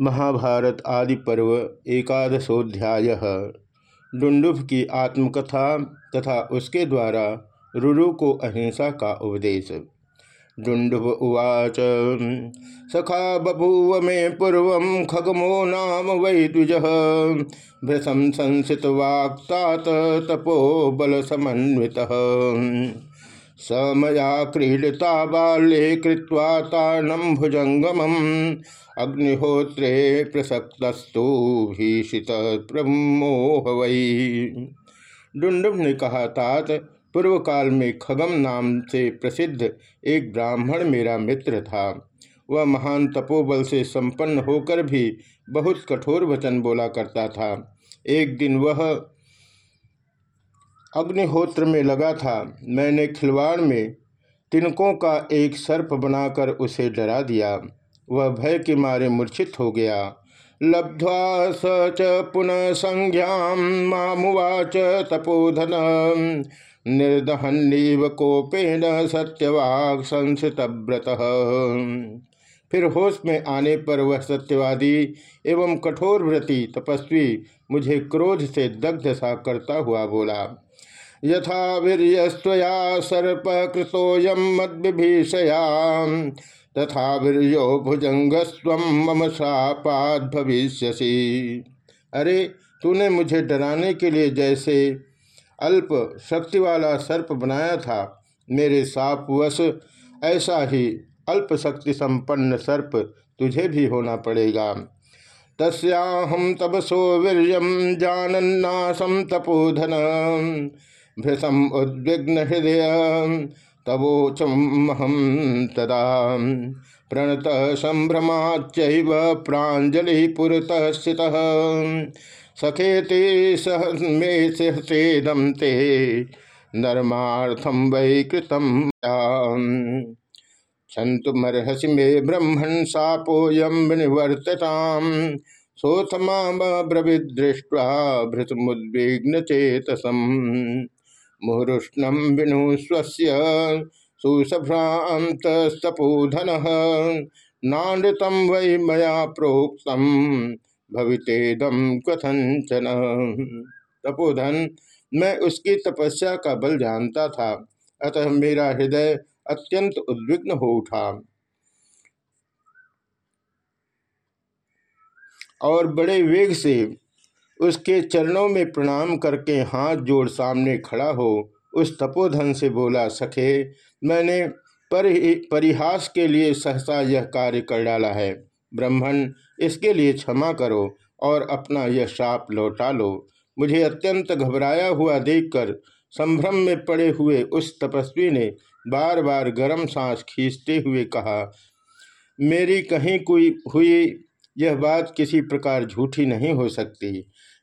महाभारत आदि पर्व एकादशोध्याय। डुंडुभ की आत्मकथा तथा उसके द्वारा रुरु को अहिंसा का उपदेश। डुंडुभ उवाच, सखा बभूव मे पूर्व खगमो नाम वै द्विज। भृशं संसित तपो बल समन्वित स मया क्रीडता बाल्ये कृत्वा तारणं भुजंगमम् अग्निहोत्रे प्रसक्तस्तु, भीषित प्रमोह वही डुंडुभ ने कहा, तात पूर्व काल में खगम नाम से प्रसिद्ध एक ब्राह्मण मेरा मित्र था। वह महान तपोबल से संपन्न होकर भी बहुत कठोर वचन बोला करता था। एक दिन वह अग्निहोत्र में लगा था। मैंने खिलवाड़ में तिनकों का एक सर्प बनाकर उसे डरा दिया। वह भय के मारे मूर्छित हो गया। लब्ध्वा स च पुनः संज्ञा मामुवाच तपोधन। निर्दहन्नीव कोपेन सत्यवाग संसितव्रत। फिर होश में आने पर वह सत्यवादी एवं कठोर व्रति तपस्वी मुझे क्रोध से दग्ध सा करता हुआ बोला। यथा वीरस्तया सर्प कृतोयम मद्विभीषया तथा वीर्यो भुजंगस्व मम शापाद भविष्यसी। अरे, तूने मुझे डराने के लिए जैसे अल्प शक्ति वाला सर्प बनाया था, मेरे सापवश ऐसा ही अल्प शक्ति संपन्न सर्प तुझे भी होना पड़ेगा। तस्याहम तपसो वीर जानन्नासम तपोधन भृशम उद्विग्न हृदय तवोचमहम तदा। प्रणत संभ्रमाच प्राजलि पुरत स्थित। सखेते सह मे सहसेदम ते नरमार्थम वै कृतम क्षंतुमर्हसि मे ब्रह्मण सापोयम विनिवर्तताम सोथमा ब्रविदृष्ट्वा भृतमुद्विग्न मुहरुष्णम विनु स्वस्य सुसभ्रांतस्तपोधन नानृतम वै मया प्रोक्तम भवितेदम कथंचन तपोधन, मैं उसकी तपस्या का बल जानता था, अतः मेरा हृदय अत्यंत उद्विग्न हो उठा। और बड़े वेग से उसके चरणों में प्रणाम करके हाथ जोड़ सामने खड़ा हो, उस तपोधन से बोला, सखे, मैंने परि, परिहास के लिए सहसा यह कार्य कर डाला है। ब्राह्मण, इसके लिए क्षमा करो और अपना यह शाप लौटा लो। मुझे अत्यंत घबराया हुआ देखकर संभ्रम में पड़े हुए उस तपस्वी ने बार बार गर्म सांस खींचते हुए कहा, मेरी कहीं कोई हुई यह बात किसी प्रकार झूठी नहीं हो सकती।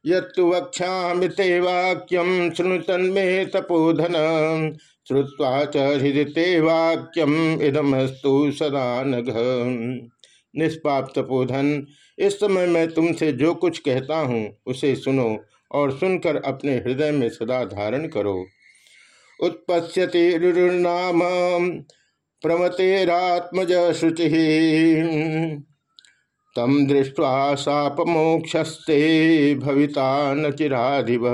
यत्तु वक्षा ते वाक्यम शृणुतन में तपोधन। श्रुवा च हृदय वाक्यम इदमस्तु सदा नघ। निष्पाप तपोधन इस समय मैं तुमसे जो कुछ कहता हूँ, उसे सुनो और सुनकर अपने हृदय में सदा धारण करो। उत्पश्यति प्रमतेरात्मज शुचि तम दृष्ट्वा सापमोक्षस्ते भविता न चिराधिव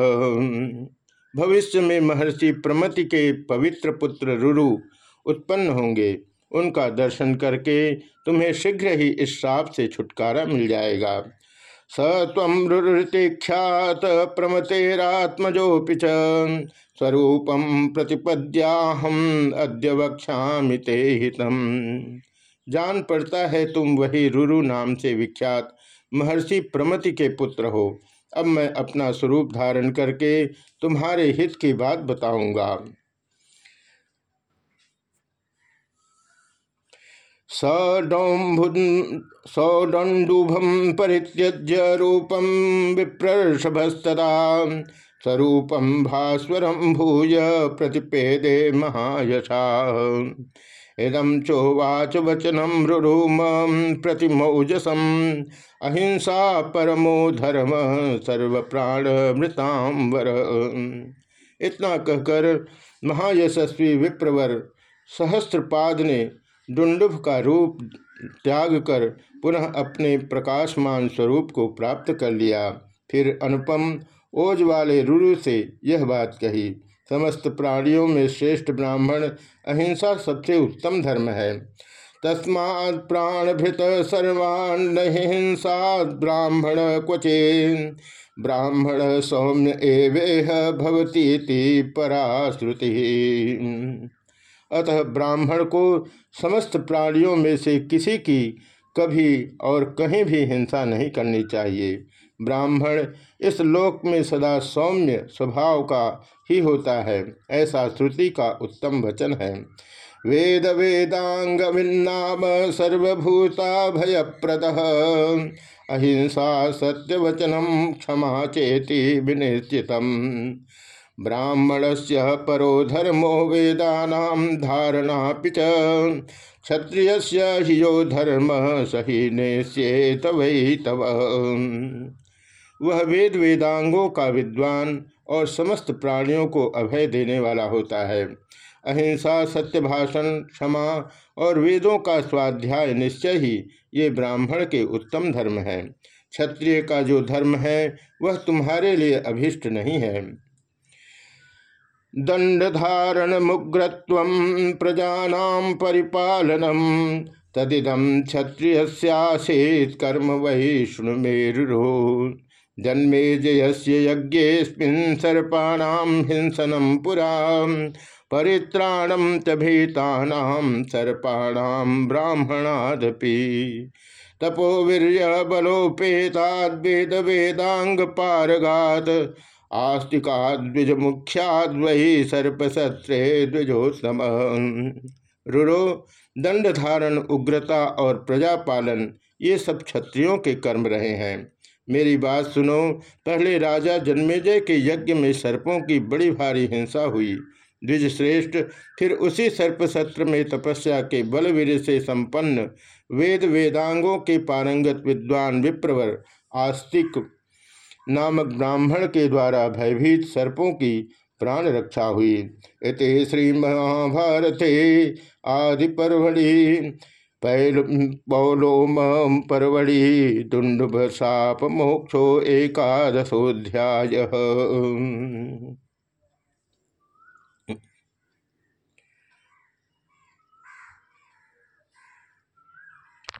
भविष्य में महर्षि प्रमति के पवित्र पुत्र रुरु उत्पन्न होंगे। उनका दर्शन करके तुम्हें शीघ्र ही इस श्राप से छुटकारा मिल जाएगा। स तम रुतिख्यात प्रमतेरात्मजोपि स्वरूपम प्रतिपद्याहम अद्य वक्षा ते हितम। जान पड़ता है तुम वही रुरु नाम से विख्यात महर्षि प्रमति के पुत्र हो। अब मैं अपना स्वरूप धारण करके तुम्हारे हित की बात बताऊँगा। सौडुभम परित्यज्य रूपम विप्रषभस्तरा स्वरूपम भास्वरम भूय प्रतिपेदे महायशा। इदम चोवाच वचनम रुरूम प्रतिमौजसम। अहिंसा परमो धर्म सर्व प्राण मृतांबर इतना कहकर महायशस्वी विप्रवर सहस्त्रपाद ने डुंडुभ का रूप त्याग कर पुनः अपने प्रकाशमान स्वरूप को प्राप्त कर लिया। फिर अनुपम ओज वाले रुरु से यह बात कही समस्त प्राणियों में श्रेष्ठ ब्राह्मण, अहिंसा सबसे उत्तम धर्म है। तस्मा प्राणभृत सर्वान् हिंसा ब्राह्मण क्वचे ब्राह्मण सौम्य एवेह भवती पराश्रुति। अतः ब्राह्मण को समस्त प्राणियों में से किसी की कभी और कहीं भी हिंसा नहीं करनी चाहिए। ब्राह्मण, इस लोक में सदा सौम्य स्वभाव का ही होता है, ऐसा श्रुति का उत्तम वचन है। वेद वेदांग विन्नाम सर्वभूता भयप्रद, अहिंसा सत्यवचनम क्षमा चेति विनिश्चित ब्राह्मण से परो धर्मो वेदा धारणा क्षत्रिय हियो धर्म सही नेश्येत वही तव। वह वेद वेदांगों का विद्वान और समस्त प्राणियों को अभय देने वाला होता है। अहिंसा सत्य भाषण क्षमा और वेदों का स्वाध्याय निश्चय ही ये ब्राह्मण के उत्तम धर्म है। क्षत्रिय का जो धर्म है, वह तुम्हारे लिए अभिष्ट नहीं है। दंड धारण मुग्रत्व प्रजानाम परिपालनम तदिदम क्षत्रिय कर्म वही शुणु मेरुरो जन्मे जयस्य हिंसनम पुरा। भीतानाम सर्पाणाम ब्राह्मणादपि तपोवीर्य बलोपेताद्वेद वेदांग पारगात आस्तिकाद्विज मुख्याद्वही सर्पसत्रे द्विजोत्तम। रुरो दंड धारण उग्रता और प्रजापालन, ये सब क्षत्रियों के कर्म रहे हैं। मेरी बात सुनो। पहले राजा जन्मेजय के यज्ञ में सर्पों की बड़ी भारी हिंसा हुई। द्विजश्रेष्ठ फिर उसी सर्प सत्र में तपस्या के बलवीर से संपन्न वेद वेदांगों के पारंगत विद्वान विप्रवर आस्तिक नामक ब्राह्मण के द्वारा भयभीत सर्पों की प्राण रक्षा हुई। इति श्री महाभारते आदि परवड़ी पौलोम परवड़ी दुंडुभ साप मोक्षो एकादशोध्याय